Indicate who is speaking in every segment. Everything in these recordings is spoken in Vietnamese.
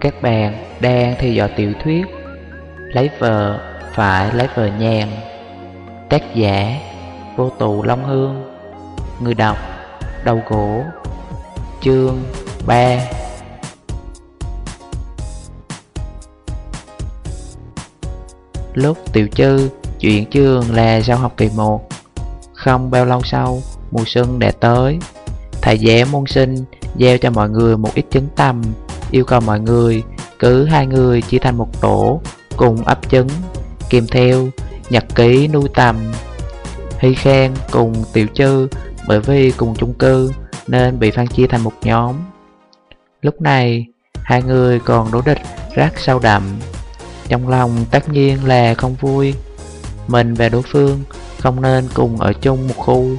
Speaker 1: Các bạn đang theo dõi tiểu thuyết Lấy vợ phải lấy vợ nhàn Tác giả Vô tù Long Hương, Người đọc Đầu gỗ, Chương 3 Lúc tiểu chư chuyển trường là sau học kỳ 1 Không bao lâu sau mùa xuân đã tới. Thầy giáo môn sinh giao cho mọi người một ít trứng tầm, Yêu cầu mọi người cứ hai người chia thành một tổ Cùng ấp trứng Kèm theo nhật ký nuôi tầm Hy Khang cùng Tiểu Chư Bởi vì cùng chung cư Nên bị phân chia thành một nhóm. Lúc này Hai người còn đối địch rất sâu đậm Trong lòng tất nhiên là không vui. Mình và đối phương Không nên cùng ở chung một khu.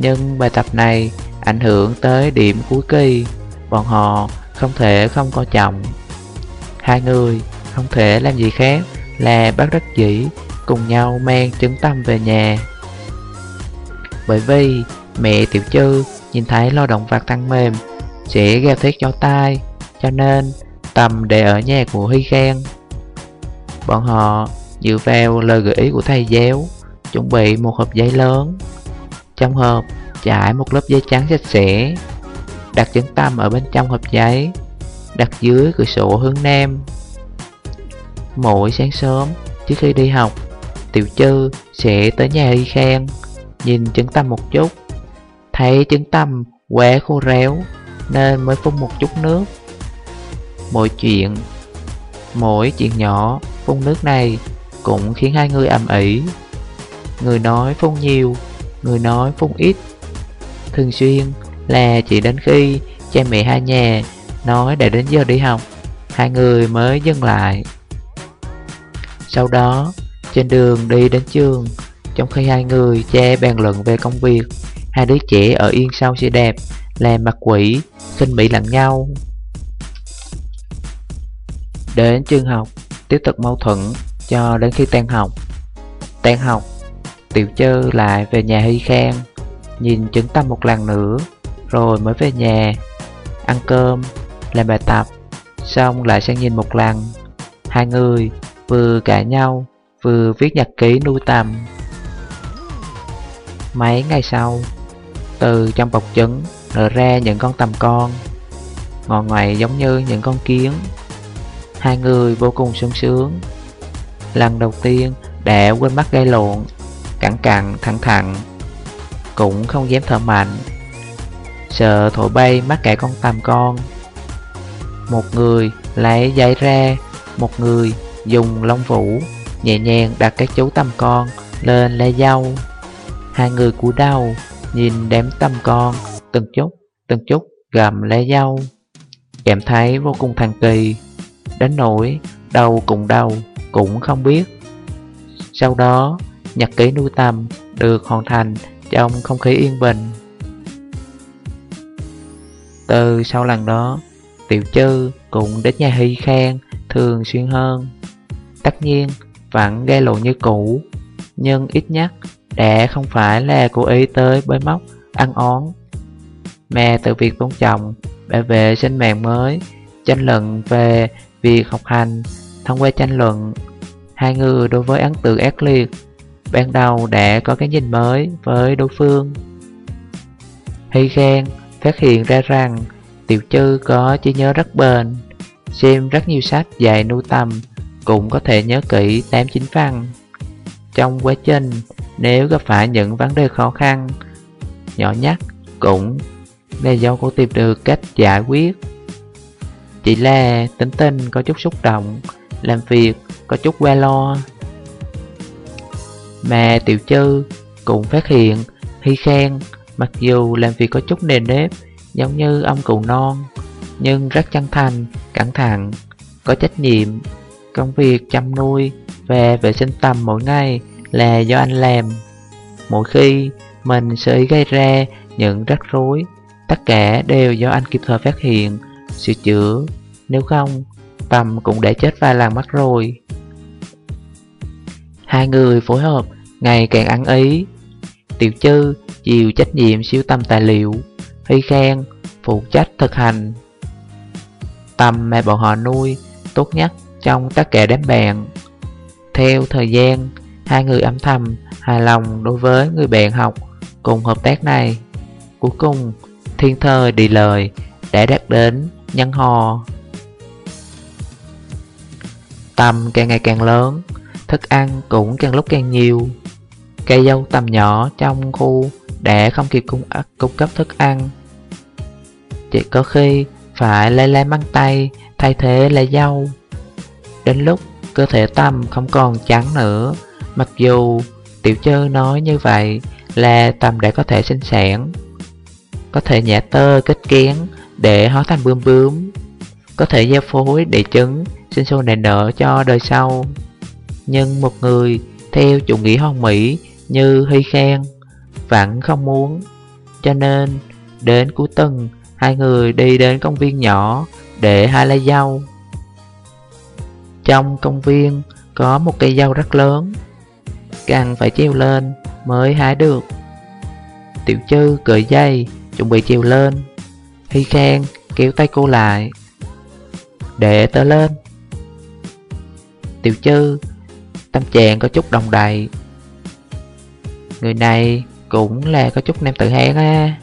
Speaker 1: Nhưng bài tập này Ảnh hưởng tới điểm cuối kỳ. Bọn họ không thể không coi trọng. Hai người không thể làm gì khác là bắt đắc dĩ cùng nhau mang trứng tâm về nhà. Bởi vì mẹ tiểu chư nhìn thấy lo động vật tăng mềm, sẽ gào thét cho tai, Cho nên tầm để ở nhà của Hy Khen Bọn họ dựa vào lời gợi ý của thầy giáo, Chuẩn bị một hộp giấy lớn. Trong hộp, trải một lớp giấy trắng sạch sẽ, Đặt trứng tâm ở bên trong hộp giấy, Đặt dưới cửa sổ hướng nam. Mỗi sáng sớm, trước khi đi học, Tiểu Trư sẽ tới nhà Y Khang, Nhìn trứng tâm một chút. Thấy trứng tâm quá khô réo, Nên mới phun một chút nước. Mỗi chuyện Mỗi chuyện nhỏ phun nước này Cũng khiến hai người ầm ĩ. Người nói phun nhiều Người nói phun ít. Thường xuyên là chỉ đến khi cha mẹ hai nhà nói đã đến giờ đi học, Hai người mới dừng lại. Sau đó, trên đường đi đến trường, Trong khi hai người cha bàn luận về công việc, Hai đứa trẻ ở yên sau xe đẹp Làm mặt quỷ, khinh mỹ lẫn nhau. Đến trường học, Tiếp tục mâu thuẫn cho đến khi tan học. Tan học Tiểu chơ lại về nhà Hy Khang, Nhìn chứng tâm một lần nữa, Rồi mới về nhà. Ăn cơm, Làm bài tập, Xong lại sang nhìn một lần Hai người vừa cãi nhau, Vừa viết nhật ký nuôi tầm. Mấy ngày sau, Từ trong bọc trứng Nở ra những con tầm con, Ngọn ngoại giống như những con kiến. Hai người vô cùng sung sướng. Lần đầu tiên đã quên mắt gây lộn. Cẳng cẳng thẳng thẳng Cũng không dám thở mạnh. Sợ thổi bay mắt cả con tầm con. Một người lấy giấy ra Một người dùng lông vũ Nhẹ nhàng đặt các chú tầm con lên lê dâu Hai người cúi đầu nhìn đám tầm con Từng chút, từng chút gầm lê dâu Cảm thấy vô cùng thần kỳ Đến nỗi đầu cùng đầu cũng không biết. Sau đó nhật ký nuôi tầm được hoàn thành trong không khí yên bình. Từ sau lần đó Tiểu Trư cũng đến nhà Hy Khang thường xuyên hơn. Tất nhiên vẫn gây lộ như cũ Nhưng ít nhất đã không phải là cố ý tới bới móc, ăn ón Mà từ việc tôn trọng, bảo vệ sinh mạng mới Tranh luận về việc học hành Thông qua tranh luận. Hai người đối với ấn tượng ác liệt Ban đầu đã có cái nhìn mới với đối phương. Hy khen phát hiện ra rằng Tiểu Trư có trí nhớ rất bền, Xem rất nhiều sách dạy nuôi tầm, Cũng có thể nhớ kỹ 8-9 phần. Trong quá trình, Nếu gặp phải những vấn đề khó khăn, Nhỏ nhất cũng là do cô tìm được cách giải quyết. Chỉ là tính tình có chút xúc động, Làm việc có chút qua lo mà Tiểu Trư cũng phát hiện Hy Khang mặc dù làm việc có chút nền nếp Giống như ông cụ non Nhưng rất chân thành, cẩn thận Có trách nhiệm. Công việc chăm nuôi và vệ sinh tầm mỗi ngày là do anh làm. Mỗi khi mình sơ ý gây ra những rắc rối Tất cả đều do anh kịp thời phát hiện, sửa chữa. Nếu không, tầm cũng đã chết vài lần mất rồi. Hai người phối hợp ngày càng ăn ý. Tiểu chư chịu trách nhiệm siêu tầm tài liệu Hy Khang phụ trách thực hành. Tầm mà bọn họ nuôi tốt nhất trong tất cả đám bạn. Theo thời gian, hai người âm thầm hài lòng đối với người bạn học cùng hợp tác này. Cuối cùng, thiên thời đi lời đã đạt đến nhân hò Tầm càng ngày càng lớn, thức ăn cũng càng lúc càng nhiều. Cây dâu tầm nhỏ trong khu Để không kịp cung, cung cấp thức ăn. Chỉ có khi phải lấy lá măng tay thay thế lá dâu. Đến lúc cơ thể tầm không còn trắng nữa Mặc dù tiểu chơ nói như vậy là tầm đã có thể sinh sản Có thể nhả tơ kết kén để hóa thành bướm bướm Có thể gieo phối để trứng sinh sôi nảy nở cho đời sau. Nhưng một người theo chủ nghĩa hoang mỹ như Hy Khen Vẫn không muốn. Cho nên, đến cuối tuần, Hai người đi đến công viên nhỏ để hai lá dâu. Trong công viên có một cây dâu rất lớn, Cần phải treo lên mới hái được. Tiểu chư cởi dây, chuẩn bị treo lên. Hy Khang kéo tay cô lại, Để tớ lên. Tiểu chư Tâm trạng có chút đồng đầy. Người này cũng là có chút nam tự hán á.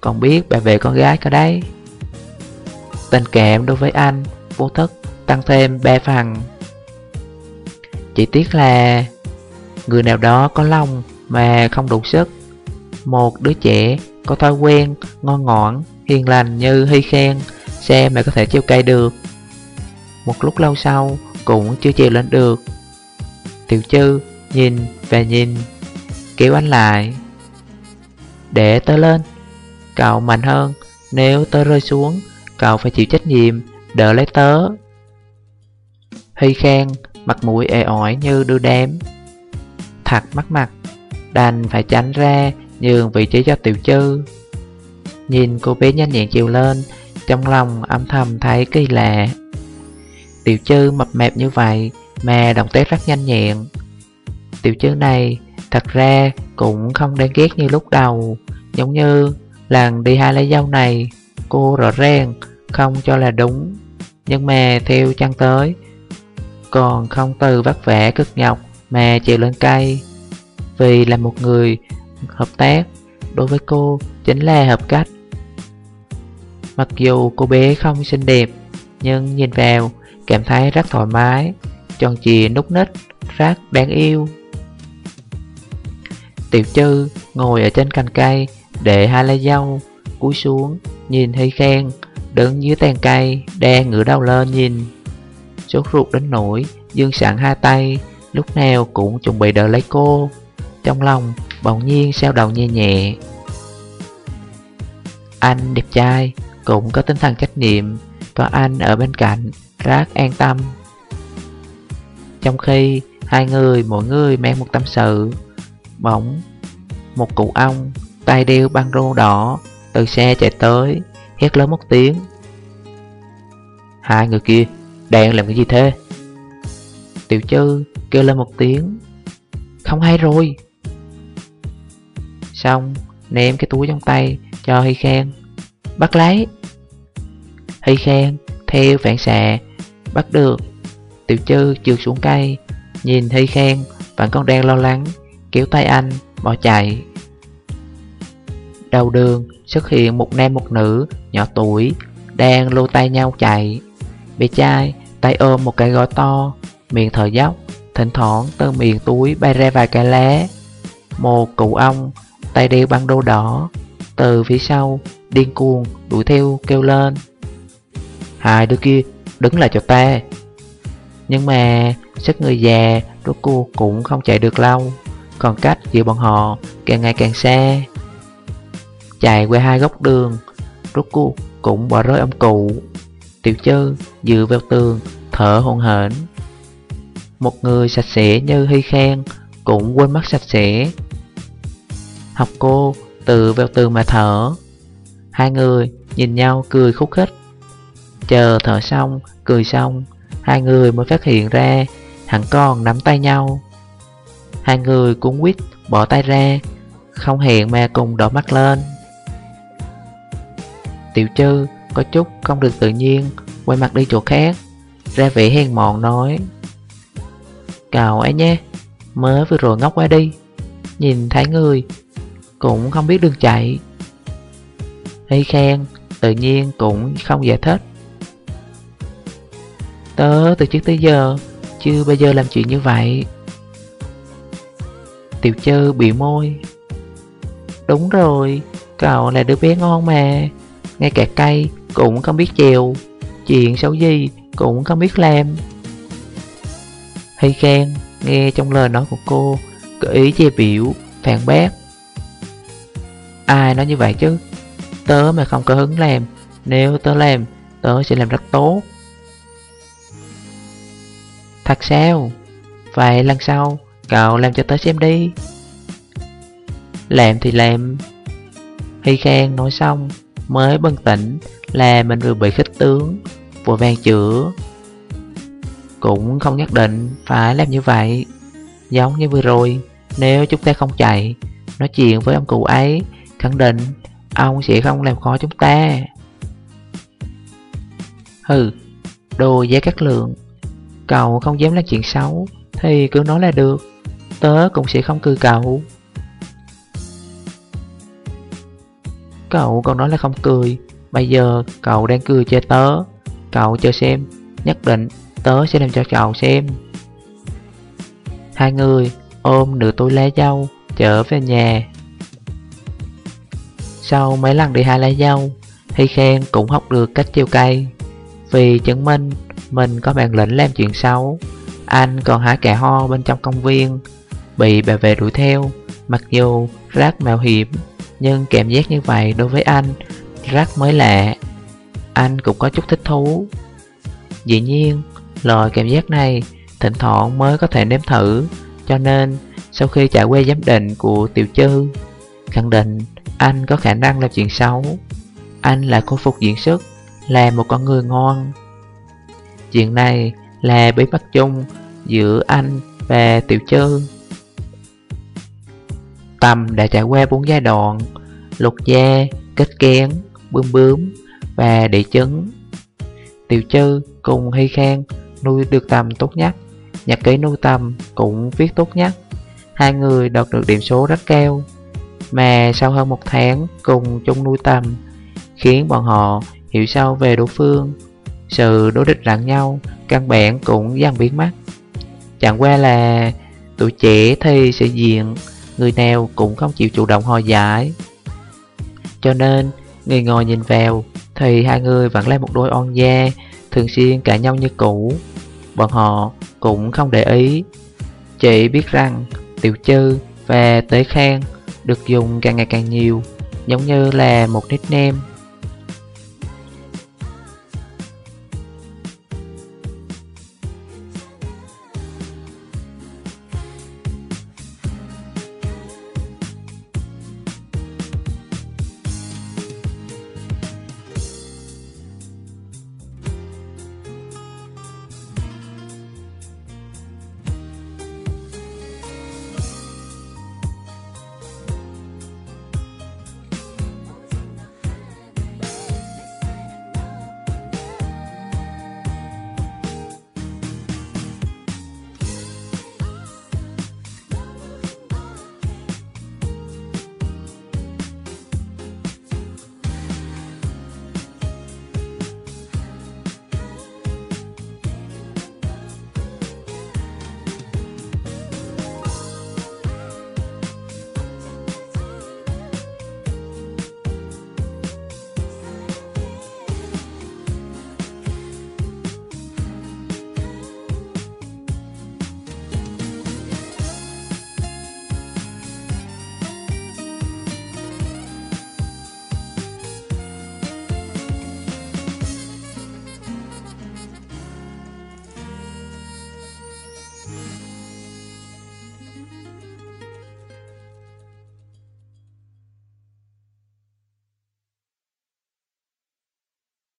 Speaker 1: Còn biết bà về con gái cơ đấy. Tình cảm đối với anh, Vô thức, tăng thêm ba phần. Chỉ tiếc là Người nào đó có lòng mà không đủ sức. Một đứa trẻ có thói quen ngon ngọn hiền lành như Hy Khen Xe mà có thể treo cây được. Một lúc lâu sau cũng chưa treo lên được. Tiểu chư nhìn và nhìn Kéo anh lại. Để tớ lên Cậu mạnh hơn Nếu tớ rơi xuống Cậu phải chịu trách nhiệm Đỡ lấy tớ. Hy khen, Mặt mũi ê ỏi như đưa đám. Thật mắc mặt Đành phải tránh ra Nhường vị trí cho tiểu chư. Nhìn cô bé nhanh nhẹn chiều lên Trong lòng âm thầm thấy kỳ lạ. Tiểu chư mập mạp như vậy mà động tác rất nhanh nhẹn. Tiểu chứng này Thật ra cũng không đáng ghét như lúc đầu. Giống như lần đi hai lấy dâu này, Cô rõ ràng không cho là đúng. Nhưng mà theo chăng tới, Còn không từ vất vả cực nhọc mà chịu lên cây. Vì là một người hợp tác Đối với cô chính là hợp cách. Mặc dù cô bé không xinh đẹp, Nhưng nhìn vào cảm thấy rất thoải mái. Tròn chì nút nít phát đáng yêu. Tiểu Trư ngồi ở trên cành cây Để hai lá dâu, Cúi xuống nhìn Hy khen Đứng dưới tàn cây, Đang ngửa đầu lên nhìn. Sốt ruột đến nỗi Dương sẵn hai tay Lúc nào cũng chuẩn bị đợi lấy cô, Trong lòng bỗng nhiên sao đầu nhẹ nhẹ. Anh đẹp trai Cũng có tinh thần trách nhiệm Có anh ở bên cạnh Rất an tâm. Trong khi hai người, mỗi người mang một tâm sự. Bỗng, Một cụ ông Tay đeo băng rô đỏ Từ xe chạy tới, Hét lớn một tiếng. Hai người kia Đang làm cái gì thế? Tiểu chư kêu lên một tiếng. Không hay rồi. Xong, ném cái túi trong tay cho Hy Khen Bắt lấy. Hy Khen theo phản xạ Bắt được Tiểu chư trượt xuống cây, Nhìn Hy Khen vẫn còn đang lo lắng, Kéo tay anh, bỏ chạy. Đầu đường xuất hiện một nam một nữ nhỏ tuổi, Đang lô tay nhau chạy. Bé trai tay ôm một cái gói to, Miệng thở dốc, Thỉnh thoảng từ miệng túi bay ra vài cái lá. Một cụ ong Tay đeo băng đô đỏ, Từ phía sau Điên cuồng đuổi theo kêu lên. Hai đứa kia đứng lại cho ta. Nhưng mà Sức người già Rốt cuộc cũng không chạy được lâu. Còn cách giữa bọn họ càng ngày càng xa. Chạy qua hai góc đường Rốt cuộc cũng bỏ rơi ông cụ. Tiểu chư dựa vào tường Thở hồn hển. Một người sạch sẽ như Hy Khen Cũng quên mất sạch sẽ. Học cô từ vào tường mà thở. Hai người nhìn nhau cười khúc khích. Chờ thở xong, cười xong Hai người mới phát hiện ra Hắn còn nắm tay nhau. Hai người cũng quyết bỏ tay ra, Không hẹn mà cùng đỏ mắt lên. Tiểu Trư có chút không được tự nhiên, Quay mặt đi chỗ khác, Ra vẻ hèn mọn nói, Cậu ấy nhé, Mới vừa rồi ngốc quá đi, Nhìn thấy người Cũng không biết đường chạy. Hy khen Tự nhiên cũng không giải thích. Tớ từ trước tới giờ Chưa bao giờ làm chuyện như vậy. Tiểu chơ bị môi. Đúng rồi, Cậu là đứa bé ngon mà. Ngay cả cây cũng không biết chèo, Chuyện xấu gì cũng không biết làm. Hay khen, Nghe trong lời nói của cô, gợi ý che biểu Phản bác. Ai nói như vậy chứ? Tớ mà không có hứng làm, Nếu tớ làm, Tớ sẽ làm rất tốt. Thật sao? Vậy lần sau, Cậu làm cho tớ xem đi. Làm thì làm. Hy Khang nói xong, Mới bừng tỉnh Là mình vừa bị khích tướng vừa vàng chữa. Cũng không nhất định Phải làm như vậy. Giống như vừa rồi, Nếu chúng ta không chạy, Nói chuyện với ông cụ ấy, Khẳng định Ông sẽ không làm khó chúng ta. Hừ, Đồ giá cắt lượng. Cậu không dám làm chuyện xấu, Thì cứ nói là được, Tớ cũng sẽ không cười cậu. Cậu còn nói là không cười, Bây giờ cậu đang cười cho tớ, Cậu cho xem, Nhất định tớ sẽ làm cho cậu xem. Hai người ôm nửa túi lá dâu Trở về nhà. Sau mấy lần đi hai lá dâu, Hy khen cũng học được cách treo cây, Vì chứng minh mình có bản lĩnh làm chuyện xấu. Anh còn hái kẻ ho bên trong công viên. Bị bà về đuổi theo. Mặc dù rác mạo hiểm, Nhưng cảm giác như vậy đối với anh, rác mới lạ. Anh cũng có chút thích thú. Dĩ nhiên, Loại cảm giác này Thỉnh thoảng mới có thể nếm thử, Cho nên sau khi trải qua giám định của tiểu chư, Khẳng định anh có khả năng làm chuyện xấu. Anh là khôi phục diễn sức Là một con người ngon. Chuyện này là bí mật chung giữa anh và tiểu Trư Tâm đã trải qua bốn giai đoạn Lục da, kết kén, bướm bướm và địa chứng Tiểu Trư cùng Hy Khang nuôi được Tâm tốt nhất Nhật ký nuôi Tâm cũng viết tốt nhất. Hai người đạt được điểm số rất cao Mà sau hơn một tháng cùng chung nuôi Tâm Khiến bọn họ hiểu sâu về đối phương. Sự đối địch lẫn nhau, Căn bản cũng dần biến mất. Chẳng qua là tụi trẻ thì sự diện, Người nào cũng không chịu chủ động hòa giải. Cho nên, người ngồi nhìn vào Thì hai người vẫn là một đôi on da Thường xuyên cãi nhau như cũ. Bọn họ cũng không để ý, Chỉ biết rằng Tiểu Trư và Tế Khang Được dùng càng ngày càng nhiều, Giống như là một nickname.